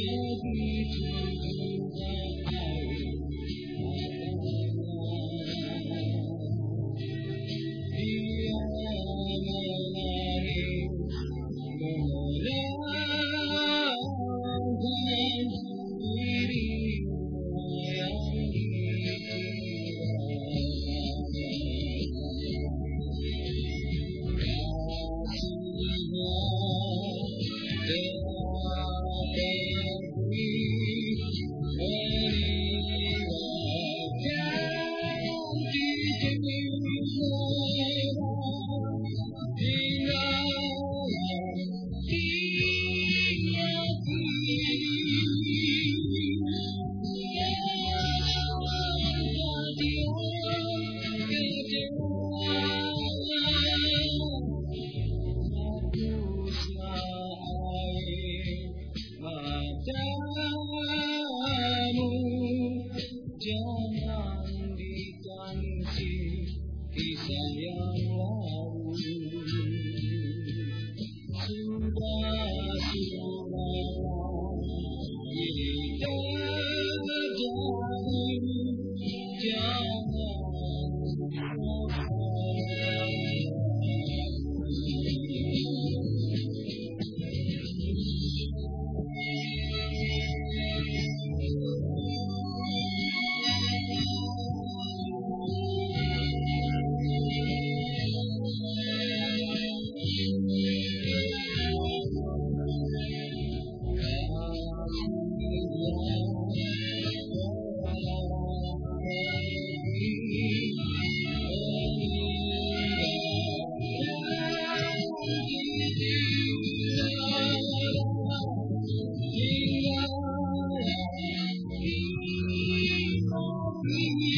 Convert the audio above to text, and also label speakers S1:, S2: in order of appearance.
S1: begitu You.